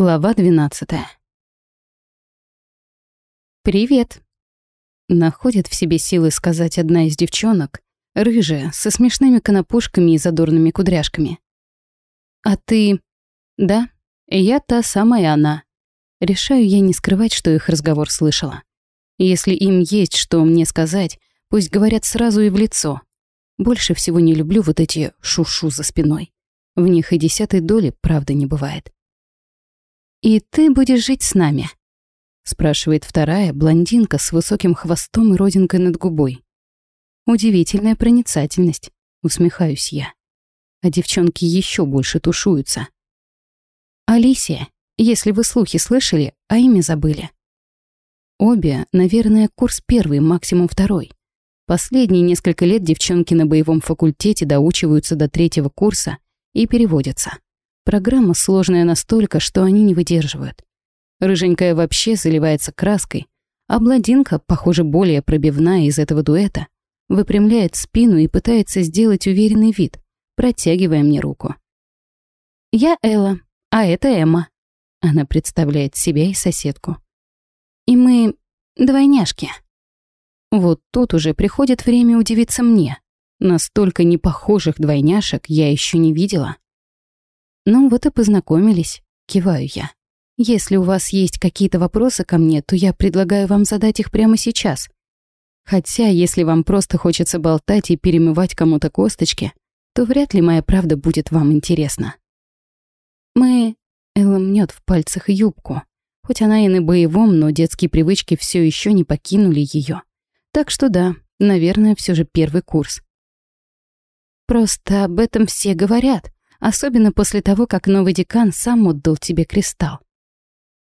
Глава 12. «Привет!» Находит в себе силы сказать одна из девчонок, рыжая, со смешными конопушками и задорными кудряшками. «А ты...» «Да, я та самая она». Решаю я не скрывать, что их разговор слышала. Если им есть что мне сказать, пусть говорят сразу и в лицо. Больше всего не люблю вот эти шушу за спиной. В них и десятой доли правда не бывает. «И ты будешь жить с нами?» — спрашивает вторая блондинка с высоким хвостом и родинкой над губой. Удивительная проницательность, усмехаюсь я. А девчонки еще больше тушуются. Алисия, если вы слухи слышали, а имя забыли. Обе, наверное, курс первый, максимум второй. Последние несколько лет девчонки на боевом факультете доучиваются до третьего курса и переводятся. Программа сложная настолько, что они не выдерживают. Рыженькая вообще заливается краской, а бладинка, похоже, более пробивная из этого дуэта, выпрямляет спину и пытается сделать уверенный вид, протягивая мне руку. «Я Элла, а это Эмма». Она представляет себя и соседку. «И мы двойняшки». Вот тут уже приходит время удивиться мне. Настолько непохожих двойняшек я еще не видела. Ну вот и познакомились, киваю я. Если у вас есть какие-то вопросы ко мне, то я предлагаю вам задать их прямо сейчас. Хотя, если вам просто хочется болтать и перемывать кому-то косточки, то вряд ли моя правда будет вам интересна. Мы... Элла мнет в пальцах юбку. Хоть она и на боевом, но детские привычки все еще не покинули ее. Так что да, наверное, все же первый курс. Просто об этом все говорят. Особенно после того, как новый декан сам отдал тебе кристалл.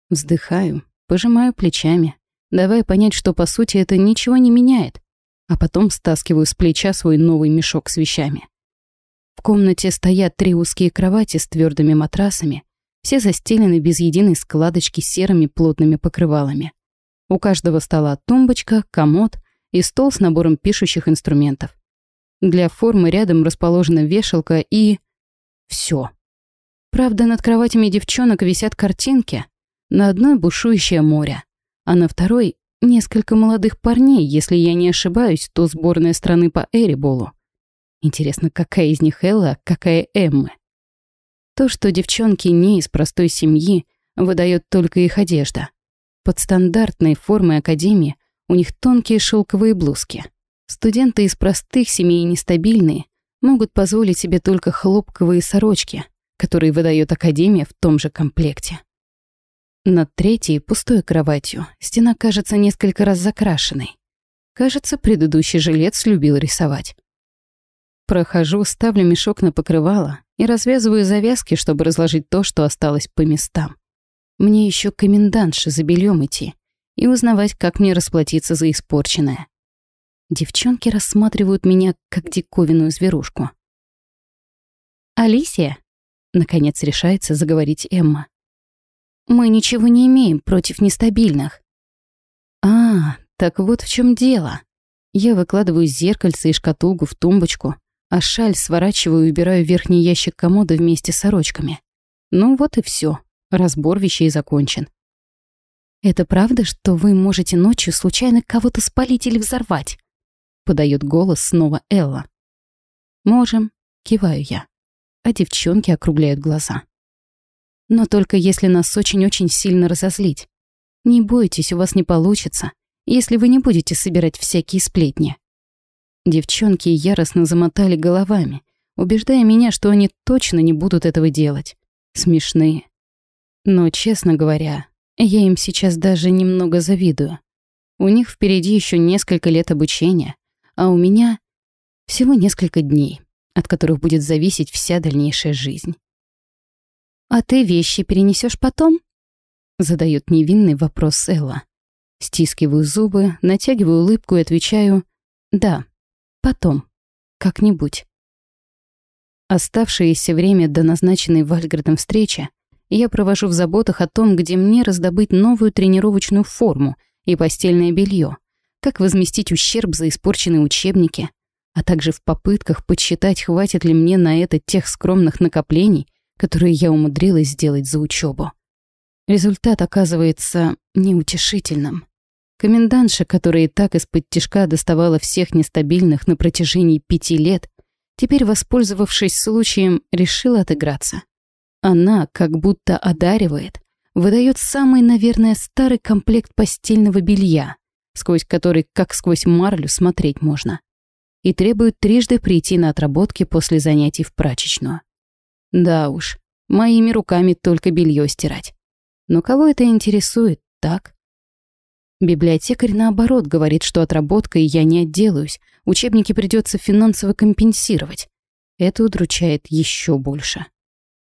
Вздыхаю, пожимаю плечами, давая понять, что по сути это ничего не меняет, а потом стаскиваю с плеча свой новый мешок с вещами. В комнате стоят три узкие кровати с твердыми матрасами, все застелены без единой складочки серыми плотными покрывалами. У каждого стола тумбочка, комод и стол с набором пишущих инструментов. Для формы рядом расположена вешалка и... Все. Правда, над кроватями девчонок висят картинки. На одной бушующее море, а на второй — несколько молодых парней, если я не ошибаюсь, то сборная страны по эриболу. Интересно, какая из них Элла, какая Эммы? То, что девчонки не из простой семьи, выдает только их одежда. Под стандартной формой академии у них тонкие шелковые блузки. Студенты из простых семей нестабильные, могут позволить себе только хлопковые сорочки, которые выдает Академия в том же комплекте. Над третьей, пустой кроватью, стена кажется несколько раз закрашенной. Кажется, предыдущий жилец любил рисовать. Прохожу, ставлю мешок на покрывало и развязываю завязки, чтобы разложить то, что осталось по местам. Мне еще комендантше за бельем идти и узнавать, как мне расплатиться за испорченное. Девчонки рассматривают меня как диковинную зверушку. «Алисия?» — наконец решается заговорить Эмма. «Мы ничего не имеем против нестабильных». «А, так вот в чем дело. Я выкладываю зеркальце и шкатулку в тумбочку, а шаль сворачиваю и убираю верхний ящик комода вместе с сорочками. Ну вот и все. Разбор вещей закончен. «Это правда, что вы можете ночью случайно кого-то спалить или взорвать?» Подает голос снова Элла. «Можем», — киваю я, а девчонки округляют глаза. «Но только если нас очень-очень сильно разозлить. Не бойтесь, у вас не получится, если вы не будете собирать всякие сплетни». Девчонки яростно замотали головами, убеждая меня, что они точно не будут этого делать. Смешные. Но, честно говоря, я им сейчас даже немного завидую. У них впереди еще несколько лет обучения, а у меня всего несколько дней, от которых будет зависеть вся дальнейшая жизнь. «А ты вещи перенесешь потом?» Задает невинный вопрос Элла. Стискиваю зубы, натягиваю улыбку и отвечаю «Да, потом, как-нибудь». Оставшееся время до назначенной Вальградом встречи я провожу в заботах о том, где мне раздобыть новую тренировочную форму и постельное белье, как возместить ущерб за испорченные учебники, а также в попытках подсчитать, хватит ли мне на это тех скромных накоплений, которые я умудрилась сделать за учебу. Результат оказывается неутешительным. Комендантша, которая и так из-под тишка доставала всех нестабильных на протяжении пяти лет, теперь, воспользовавшись случаем, решила отыграться. Она как будто одаривает, выдает самый, наверное, старый комплект постельного белья, сквозь который, как сквозь марлю, смотреть можно. И требует трижды прийти на отработки после занятий в прачечную. Да уж, моими руками только белье стирать. Но кого это интересует, так? Библиотекарь, наоборот, говорит, что отработкой я не отделаюсь, учебники придется финансово компенсировать. Это удручает еще больше.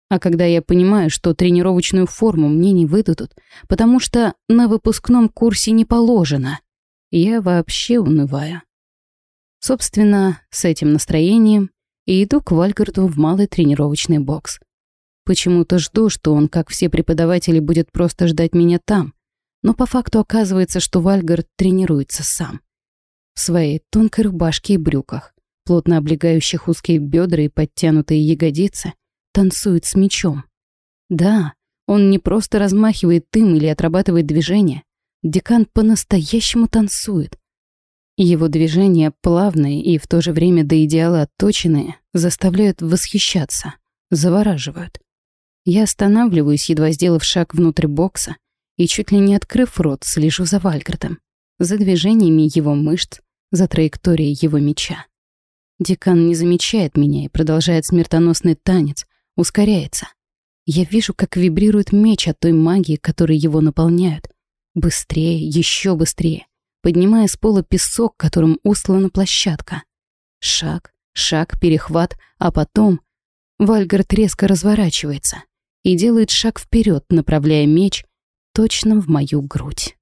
А когда я понимаю, что тренировочную форму мне не выдадут, потому что на выпускном курсе не положено, я вообще унываю. Собственно, с этим настроением и иду к Вальгарду в малый тренировочный бокс. Почему-то жду, что он, как все преподаватели, будет просто ждать меня там, но по факту оказывается, что Вальгард тренируется сам. В своей тонкой рубашке и брюках, плотно облегающих узкие бедра и подтянутые ягодицы, танцует с мечом. Да, он не просто размахивает им или отрабатывает движения. Декан по-настоящему танцует. Его движения плавные и в то же время до идеала отточенные заставляют восхищаться, завораживают. Я останавливаюсь, едва сделав шаг внутрь бокса, и чуть ли не открыв рот, слежу за Вальгардом, за движениями его мышц, за траекторией его меча. Декан не замечает меня и продолжает смертоносный танец, ускоряется. Я вижу, как вибрирует меч от той магии, которой его наполняют. Быстрее, еще быстрее, поднимая с пола песок, которым устлана площадка. Шаг, шаг, перехват, а потом Вальгард резко разворачивается и делает шаг вперед, направляя меч точно в мою грудь.